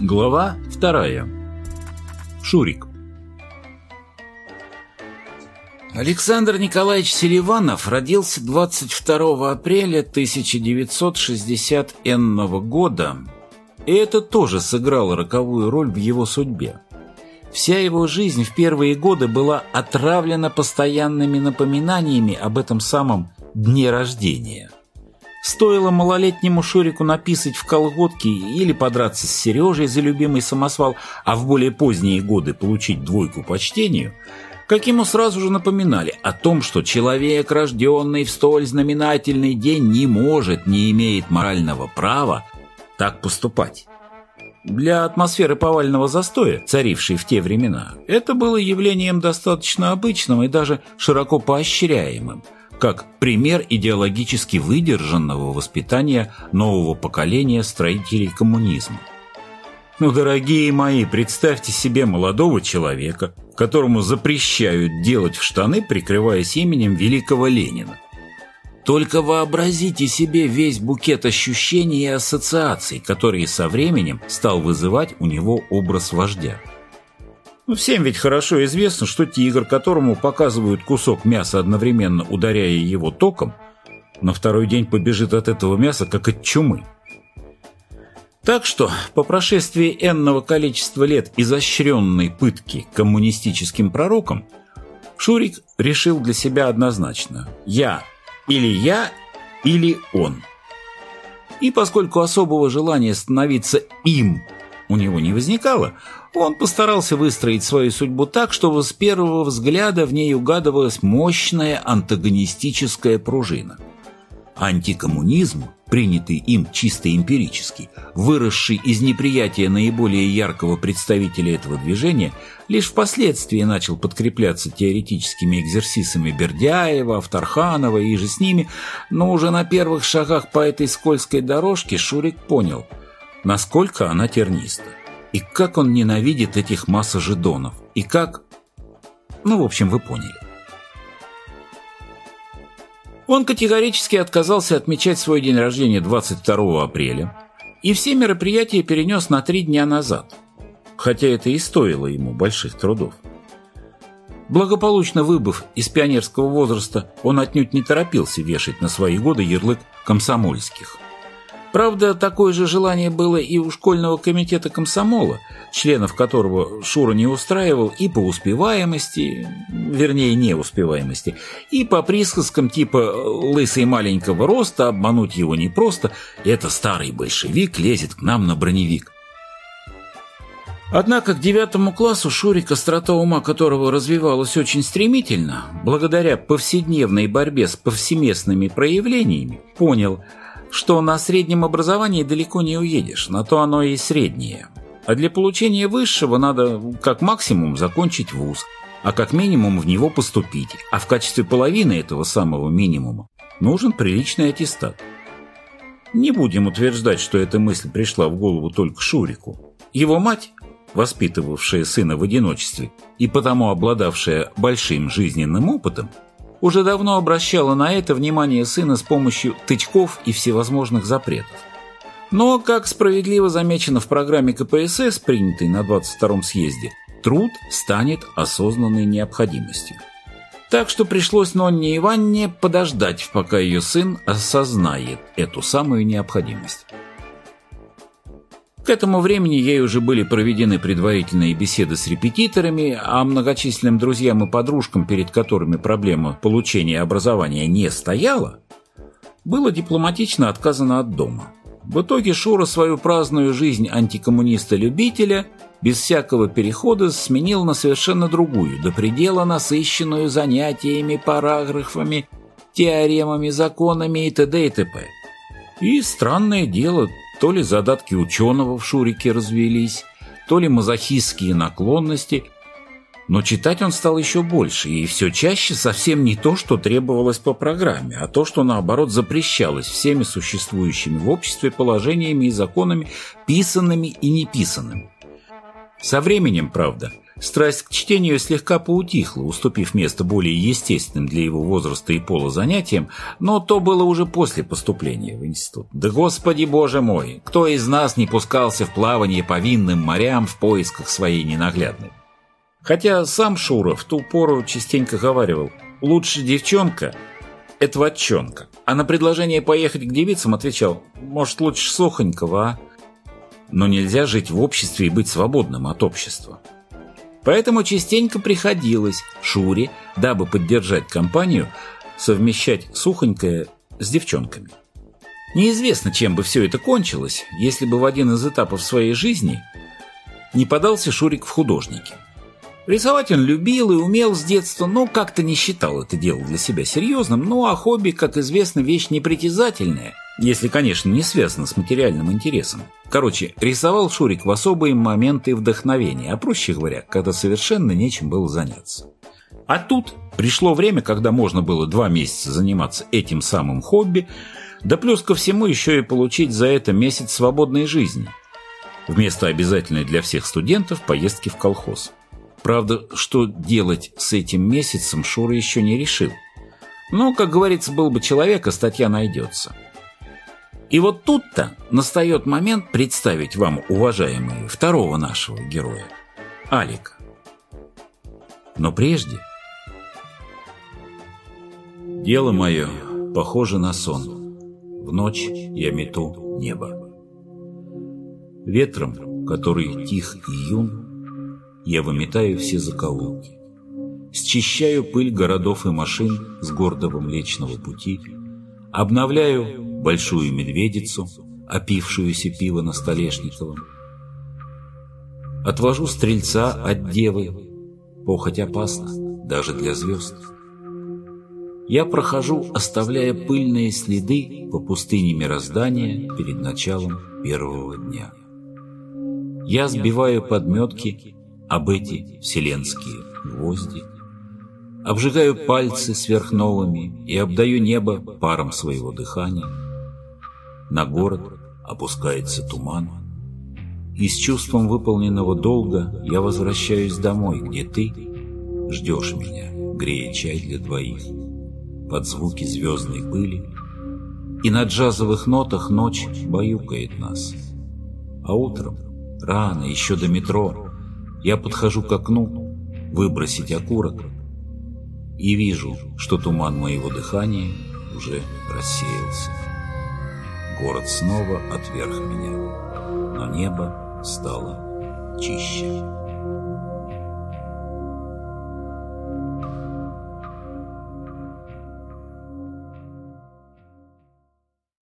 Глава вторая. Шурик. Александр Николаевич Селиванов родился 22 апреля 1960 года, и это тоже сыграло роковую роль в его судьбе. Вся его жизнь в первые годы была отравлена постоянными напоминаниями об этом самом дне рождения – Стоило малолетнему Шурику написать в колготки или подраться с Сережей за любимый самосвал, а в более поздние годы получить двойку по чтению, как ему сразу же напоминали о том, что человек, рожденный в столь знаменательный день, не может, не имеет морального права так поступать. Для атмосферы повального застоя, царившей в те времена, это было явлением достаточно обычным и даже широко поощряемым – как пример идеологически выдержанного воспитания нового поколения строителей коммунизма. Ну, дорогие мои, представьте себе молодого человека, которому запрещают делать в штаны, прикрываясь именем великого Ленина. Только вообразите себе весь букет ощущений и ассоциаций, который со временем стал вызывать у него образ вождя. Ну, всем ведь хорошо известно, что тигр, которому показывают кусок мяса, одновременно ударяя его током, на второй день побежит от этого мяса, как от чумы. Так что, по прошествии энного количества лет изощренной пытки коммунистическим пророком, Шурик решил для себя однозначно «я» или «я» или «он». И поскольку особого желания становиться «им» у него не возникало, он постарался выстроить свою судьбу так, чтобы с первого взгляда в ней угадывалась мощная антагонистическая пружина. Антикоммунизм, принятый им чисто эмпирически, выросший из неприятия наиболее яркого представителя этого движения, лишь впоследствии начал подкрепляться теоретическими экзерсисами Бердяева, Авторханова и же с ними, но уже на первых шагах по этой скользкой дорожке Шурик понял, насколько она терниста. И как он ненавидит этих массажидонов. И как... Ну, в общем, вы поняли. Он категорически отказался отмечать свой день рождения 22 апреля и все мероприятия перенес на три дня назад, хотя это и стоило ему больших трудов. Благополучно выбыв из пионерского возраста, он отнюдь не торопился вешать на свои годы ярлык комсомольских – Правда, такое же желание было и у школьного комитета комсомола, членов которого Шура не устраивал и по успеваемости, вернее, неуспеваемости, и по присказкам типа «лысый маленького роста, обмануть его непросто, это старый большевик лезет к нам на броневик». Однако к девятому классу Шурик, острота ума которого развивалась очень стремительно, благодаря повседневной борьбе с повсеместными проявлениями, понял – что на среднем образовании далеко не уедешь, на то оно и среднее. А для получения высшего надо как максимум закончить вуз, а как минимум в него поступить, а в качестве половины этого самого минимума нужен приличный аттестат. Не будем утверждать, что эта мысль пришла в голову только Шурику. Его мать, воспитывавшая сына в одиночестве и потому обладавшая большим жизненным опытом, уже давно обращала на это внимание сына с помощью тычков и всевозможных запретов. Но, как справедливо замечено в программе КПСС, принятой на 22-м съезде, труд станет осознанной необходимостью. Так что пришлось Нонне Иванне подождать, пока ее сын осознает эту самую необходимость. К этому времени ей уже были проведены предварительные беседы с репетиторами, а многочисленным друзьям и подружкам, перед которыми проблема получения образования не стояла, было дипломатично отказано от дома. В итоге Шура свою праздную жизнь антикоммуниста-любителя без всякого перехода сменил на совершенно другую, до предела насыщенную занятиями, параграфами, теоремами, законами и т.д. и т.п. И странное дело, то ли задатки ученого в Шурике развелись, то ли мазохистские наклонности, но читать он стал еще больше, и все чаще совсем не то, что требовалось по программе, а то, что наоборот запрещалось всеми существующими в обществе положениями и законами, писанными и неписанными. Со временем, правда, Страсть к чтению слегка поутихла, уступив место более естественным для его возраста и пола занятиям, но то было уже после поступления в институт. Да господи боже мой, кто из нас не пускался в плавание по винным морям в поисках своей ненаглядной? Хотя сам Шура в ту пору частенько говаривал, лучше девчонка – это ватчонка. А на предложение поехать к девицам отвечал, может лучше сухонького, а? Но нельзя жить в обществе и быть свободным от общества. Поэтому частенько приходилось Шуре, дабы поддержать компанию, совмещать сухонькое с девчонками. Неизвестно, чем бы все это кончилось, если бы в один из этапов своей жизни не подался Шурик в художники. Рисовать он любил и умел с детства, но как-то не считал это дело для себя серьезным. Ну а хобби, как известно, вещь непритязательная, если, конечно, не связано с материальным интересом. Короче, рисовал Шурик в особые моменты вдохновения, а проще говоря, когда совершенно нечем было заняться. А тут пришло время, когда можно было два месяца заниматься этим самым хобби, да плюс ко всему еще и получить за это месяц свободной жизни. Вместо обязательной для всех студентов поездки в колхоз. Правда, что делать с этим месяцем Шура еще не решил. Но, как говорится, был бы человек, а статья найдется. И вот тут-то настает момент представить вам, уважаемые, второго нашего героя, Алика. Но прежде... Дело мое похоже на сон. В ночь я мету небо. Ветром, который тих и юн, я выметаю все закоулки. Счищаю пыль городов и машин с гордого Млечного Пути, обновляю большую медведицу, опившуюся пиво на Столешниковом. Отвожу стрельца от девы, похоть опасна даже для звезд. Я прохожу, оставляя пыльные следы по пустыне мироздания перед началом первого дня. Я сбиваю подметки об эти вселенские гвозди, обжигаю пальцы сверхновыми и обдаю небо паром своего дыхания. На город опускается туман, и с чувством выполненного долга я возвращаюсь домой, где ты ждешь меня, грея чай для двоих, под звуки звездной пыли, и на джазовых нотах ночь баюкает нас. А утром, рано, еще до метро, я подхожу к окну, выбросить окурок, и вижу, что туман моего дыхания уже рассеялся. Город снова отверг меня, но небо стало чище.